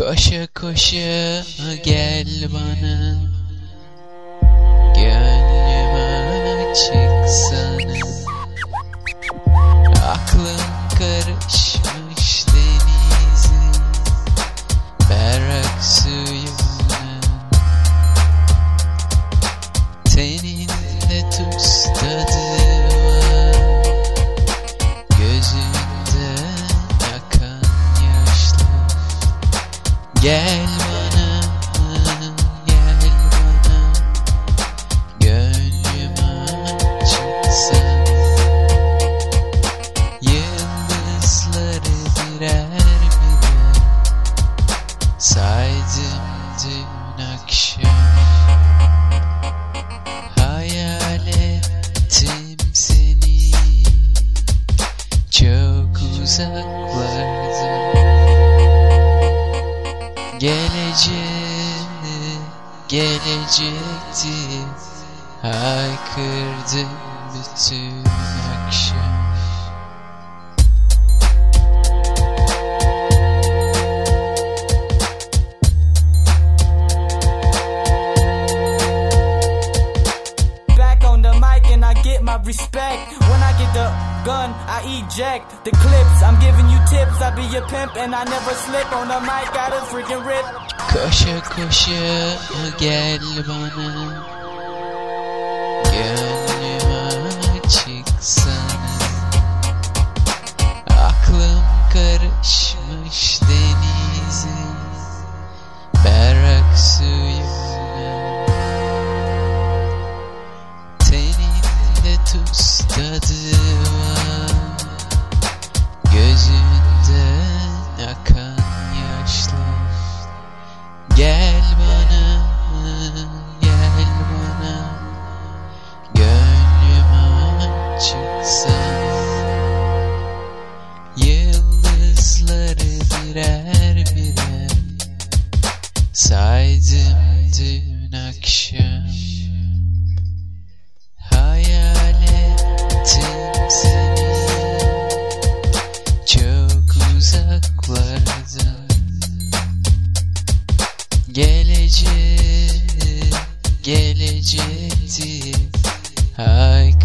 Koşa koşa gel bana. Gönlüme çıksana Aklım karışmış denizin Berrak suyuna Teninde tuz Gel bana, gel bana. Gönlüm açıksa Yıldızları birer birer Saydım dün akşam. Hayal ettim seni. Çok uzaklarda Gelecek, gelecekti Haykırdım bütün akşam Back on the mic and I get my respect. Gun, I eject the clips. I'm giving you tips. I be your pimp and I never slip on the mic. Got a freaking rip. Koşa koşa gel bana ısladığı Gözünden akan yaşlar. Gel bana, gel bana. Gönlüm açıksa. Yıldızları birer birer. Saydım dün akşam. gelecekti gelecekti. Her